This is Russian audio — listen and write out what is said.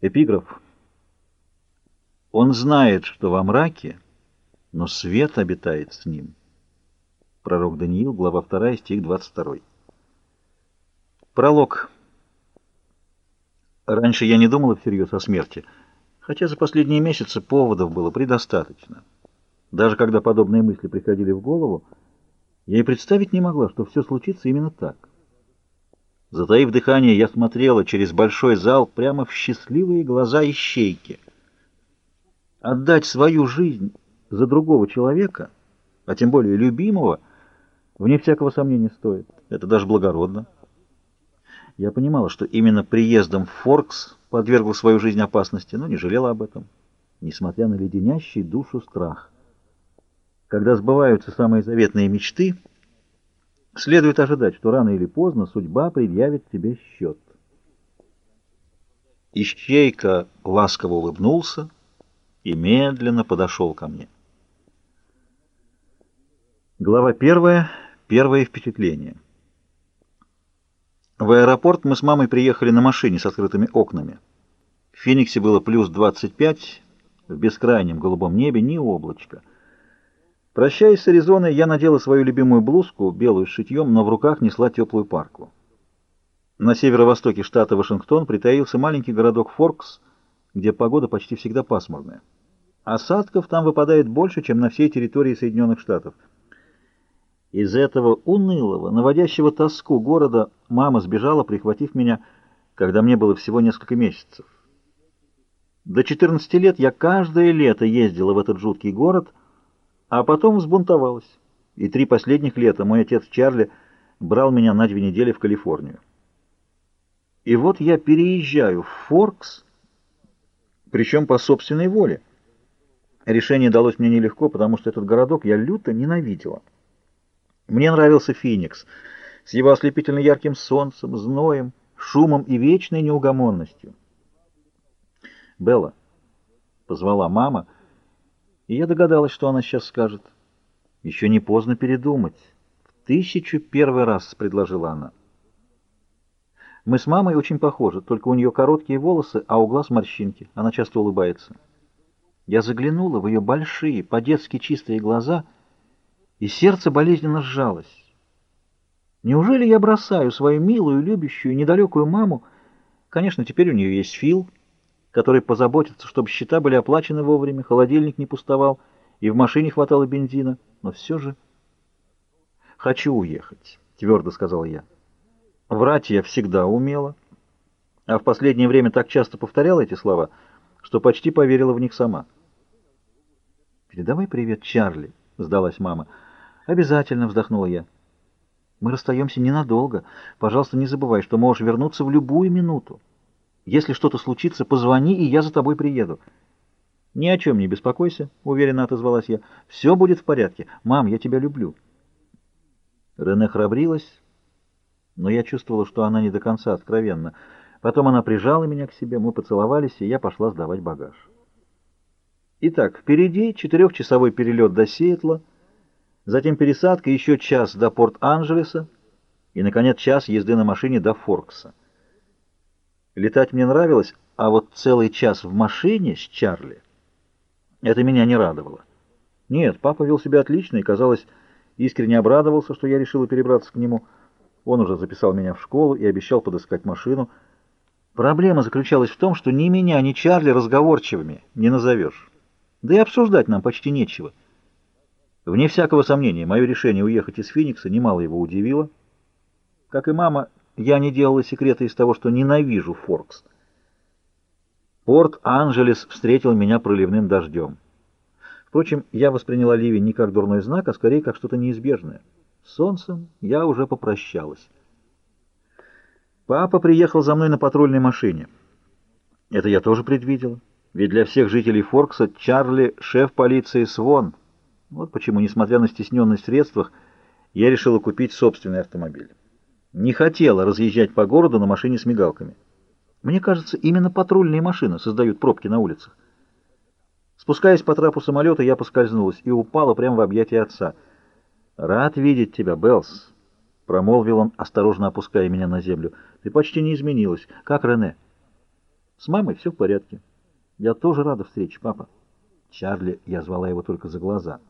Эпиграф. Он знает, что во мраке, но свет обитает с ним. Пророк Даниил, глава 2, стих 22. Пролог. Раньше я не думала всерьез о смерти, хотя за последние месяцы поводов было предостаточно. Даже когда подобные мысли приходили в голову, я и представить не могла, что все случится именно так. Затаив дыхание, я смотрела через большой зал прямо в счастливые глаза ищейки. Отдать свою жизнь за другого человека, а тем более любимого, вне всякого сомнения стоит. Это даже благородно. Я понимала, что именно приездом в Форкс подвергла свою жизнь опасности, но не жалела об этом, несмотря на леденящий душу страх. Когда сбываются самые заветные мечты — Следует ожидать, что рано или поздно судьба предъявит тебе счет. Ищейка ласково улыбнулся и медленно подошел ко мне. Глава первая. Первое впечатление. В аэропорт мы с мамой приехали на машине с открытыми окнами. В Фениксе было плюс 25, в бескрайнем голубом небе ни облачка. Прощаясь с Аризоной, я надела свою любимую блузку, белую с шитьем, но в руках несла теплую парку. На северо-востоке штата Вашингтон притаился маленький городок Форкс, где погода почти всегда пасмурная. Осадков там выпадает больше, чем на всей территории Соединенных Штатов. Из этого унылого, наводящего тоску города мама сбежала, прихватив меня, когда мне было всего несколько месяцев. До 14 лет я каждое лето ездила в этот жуткий город — а потом взбунтовалась. И три последних лета мой отец Чарли брал меня на две недели в Калифорнию. И вот я переезжаю в Форкс, причем по собственной воле. Решение далось мне нелегко, потому что этот городок я люто ненавидела. Мне нравился Феникс с его ослепительно ярким солнцем, зноем, шумом и вечной неугомонностью. «Белла», — позвала мама, — и я догадалась, что она сейчас скажет. Еще не поздно передумать. В тысячу первый раз предложила она. Мы с мамой очень похожи, только у нее короткие волосы, а у глаз морщинки. Она часто улыбается. Я заглянула в ее большие, по-детски чистые глаза, и сердце болезненно сжалось. Неужели я бросаю свою милую, любящую, недалекую маму? Конечно, теперь у нее есть Фил, который позаботится, чтобы счета были оплачены вовремя, холодильник не пустовал и в машине хватало бензина. Но все же... «Хочу уехать», — твердо сказал я. Врать я всегда умела, а в последнее время так часто повторяла эти слова, что почти поверила в них сама. «Передавай привет Чарли», — сдалась мама. «Обязательно», — вздохнула я. «Мы расстаемся ненадолго. Пожалуйста, не забывай, что можешь вернуться в любую минуту». Если что-то случится, позвони, и я за тобой приеду. Ни о чем не беспокойся, — уверенно отозвалась я. Все будет в порядке. Мам, я тебя люблю. Рене храбрилась, но я чувствовала, что она не до конца откровенна. Потом она прижала меня к себе, мы поцеловались, и я пошла сдавать багаж. Итак, впереди четырехчасовой перелет до Сиэтла, затем пересадка, еще час до Порт-Анджелеса и, наконец, час езды на машине до Форкса. Летать мне нравилось, а вот целый час в машине с Чарли — это меня не радовало. Нет, папа вел себя отлично и, казалось, искренне обрадовался, что я решила перебраться к нему. Он уже записал меня в школу и обещал подыскать машину. Проблема заключалась в том, что ни меня, ни Чарли разговорчивыми не назовешь. Да и обсуждать нам почти нечего. Вне всякого сомнения, мое решение уехать из Феникса немало его удивило. Как и мама, я не делала секрета из того, что ненавижу Форкс. Порт-Анджелес встретил меня проливным дождем. Впрочем, я восприняла ливень не как дурной знак, а скорее как что-то неизбежное. С солнцем я уже попрощалась. Папа приехал за мной на патрульной машине. Это я тоже предвидела. Ведь для всех жителей Форкса Чарли — шеф полиции Свон. Вот почему, несмотря на стесненность в средствах, я решила купить собственный автомобиль не хотела разъезжать по городу на машине с мигалками. Мне кажется, именно патрульные машины создают пробки на улицах. Спускаясь по трапу самолета, я поскользнулась и упала прямо в объятия отца. «Рад видеть тебя, Беллс», — промолвил он, осторожно опуская меня на землю. «Ты почти не изменилась. Как Рене?» С мамой все в порядке. Я тоже рада встрече, папа. Чарли, я звала его только за глаза.